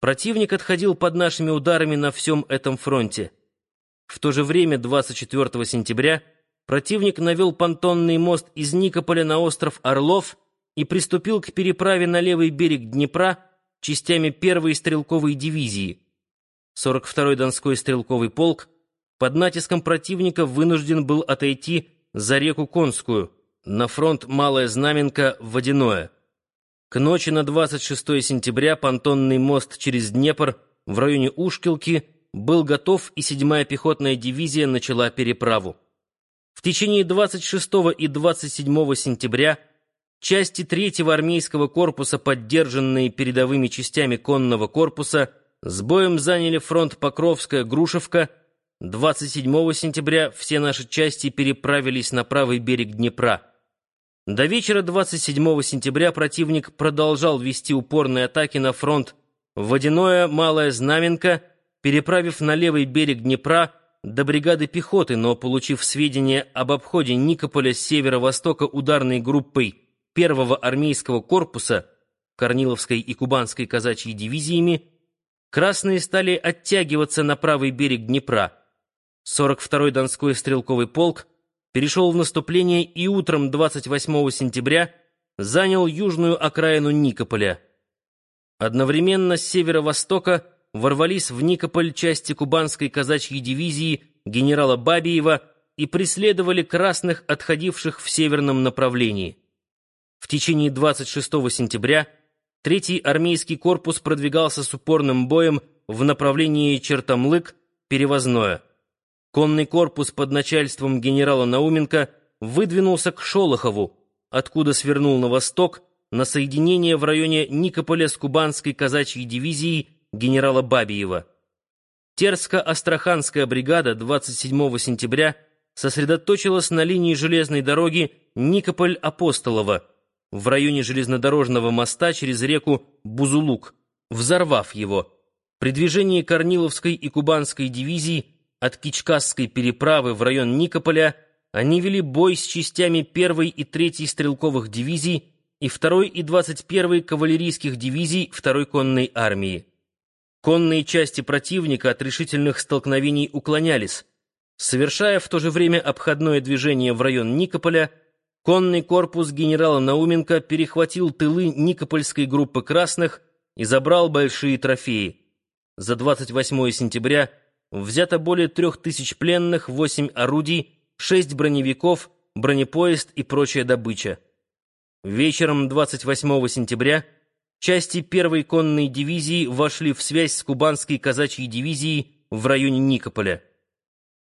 Противник отходил под нашими ударами на всем этом фронте. В то же время, 24 сентября, противник навел понтонный мост из Никополя на остров Орлов и приступил к переправе на левый берег Днепра частями первой стрелковой дивизии. 42-й Донской стрелковый полк под натиском противника вынужден был отойти за реку Конскую, на фронт Малая Знаменка, Водяное. К ночи на 26 сентября понтонный мост через Днепр в районе Ушкилки был готов, и 7-я пехотная дивизия начала переправу. В течение 26 и 27 сентября части 3-го армейского корпуса, поддержанные передовыми частями конного корпуса, с боем заняли фронт Покровская-Грушевка. 27 сентября все наши части переправились на правый берег Днепра. До вечера 27 сентября противник продолжал вести упорные атаки на фронт Водяное, Малое Знаменка, переправив на левый берег Днепра до бригады пехоты, но, получив сведения об обходе Никополя с северо-востока ударной группой первого армейского корпуса Корниловской и Кубанской казачьей дивизиями, красные стали оттягиваться на правый берег Днепра. 42-й Донской стрелковый полк перешел в наступление и утром 28 сентября занял южную окраину Никополя. Одновременно с северо-востока ворвались в Никополь части кубанской казачьей дивизии генерала Бабиева и преследовали красных, отходивших в северном направлении. В течение 26 сентября Третий армейский корпус продвигался с упорным боем в направлении Чертомлык-Перевозное. Конный корпус под начальством генерала Науменко выдвинулся к Шолохову, откуда свернул на восток на соединение в районе Никополя с кубанской казачьей дивизией генерала Бабиева. Терско-Астраханская бригада 27 сентября сосредоточилась на линии железной дороги Никополь-Апостолово в районе железнодорожного моста через реку Бузулук, взорвав его. При движении Корниловской и Кубанской дивизий от Кичкасской переправы в район Никополя они вели бой с частями 1 и 3 стрелковых дивизий и 2 и 21 кавалерийских дивизий 2 конной армии. Конные части противника от решительных столкновений уклонялись. Совершая в то же время обходное движение в район Никополя, конный корпус генерала Науменко перехватил тылы Никопольской группы красных и забрал большие трофеи. За 28 сентября взято более трех тысяч пленных, восемь орудий, шесть броневиков, бронепоезд и прочая добыча. Вечером 28 сентября части первой конной дивизии вошли в связь с кубанской казачьей дивизией в районе Никополя.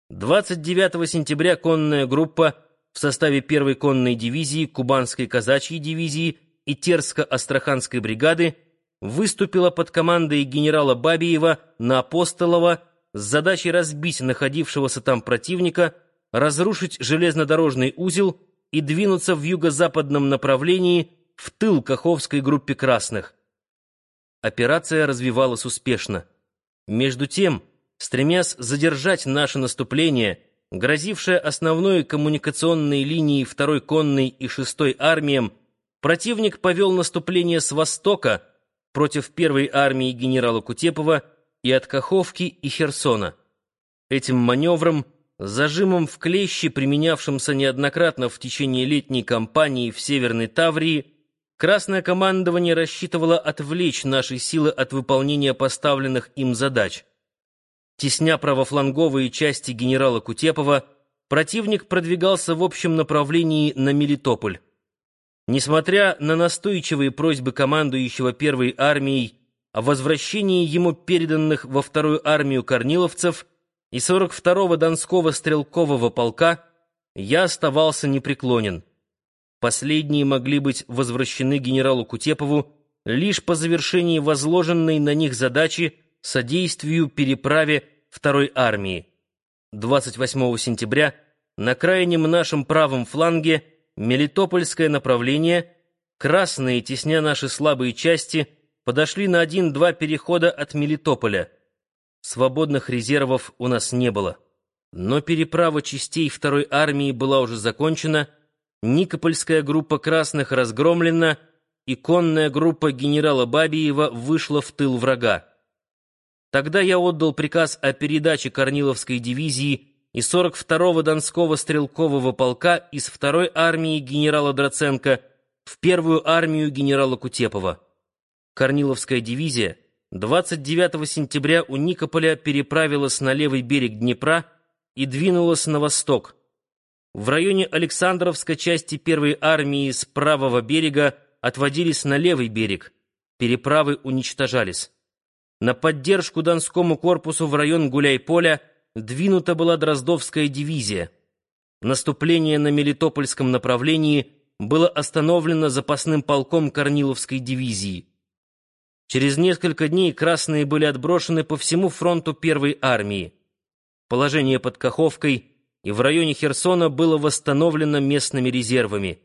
29 сентября конная группа в составе первой конной дивизии, кубанской казачьей дивизии и Терско-Астраханской бригады выступила под командой генерала Бабиева на Апостолово с задачей разбить находившегося там противника, разрушить железнодорожный узел и двинуться в юго-западном направлении в тыл Каховской группе красных. Операция развивалась успешно. Между тем, стремясь задержать наше наступление, грозившее основной коммуникационной линией второй конной и шестой армиям, противник повел наступление с востока против первой армии генерала Кутепова и от Каховки и Херсона. Этим маневром, зажимом в клещи, применявшимся неоднократно в течение летней кампании в Северной Таврии, Красное командование рассчитывало отвлечь наши силы от выполнения поставленных им задач. Тесня правофланговые части генерала Кутепова, противник продвигался в общем направлении на Мелитополь. Несмотря на настойчивые просьбы командующего первой армией о возвращении ему переданных во вторую армию корниловцев и 42-го Донского стрелкового полка, я оставался непреклонен. Последние могли быть возвращены генералу Кутепову лишь по завершении возложенной на них задачи содействию переправе второй армии. 28 сентября на крайнем нашем правом фланге Мелитопольское направление, красные, тесня наши слабые части, подошли на один-два перехода от Мелитополя. Свободных резервов у нас не было. Но переправа частей второй армии была уже закончена, Никопольская группа красных разгромлена, и конная группа генерала Бабиева вышла в тыл врага. Тогда я отдал приказ о передаче Корниловской дивизии и 42-го Донского стрелкового полка из второй армии генерала Драценко в первую армию генерала Кутепова. Корниловская дивизия 29 сентября у Никополя переправилась на левый берег Днепра и двинулась на восток. В районе Александровской части первой армии с правого берега отводились на левый берег. Переправы уничтожались. На поддержку Донскому корпусу в район Гуляй-Поля двинута была Дроздовская дивизия. Наступление на Мелитопольском направлении было остановлено запасным полком Корниловской дивизии. Через несколько дней красные были отброшены по всему фронту первой армии. Положение под Каховкой и в районе Херсона было восстановлено местными резервами.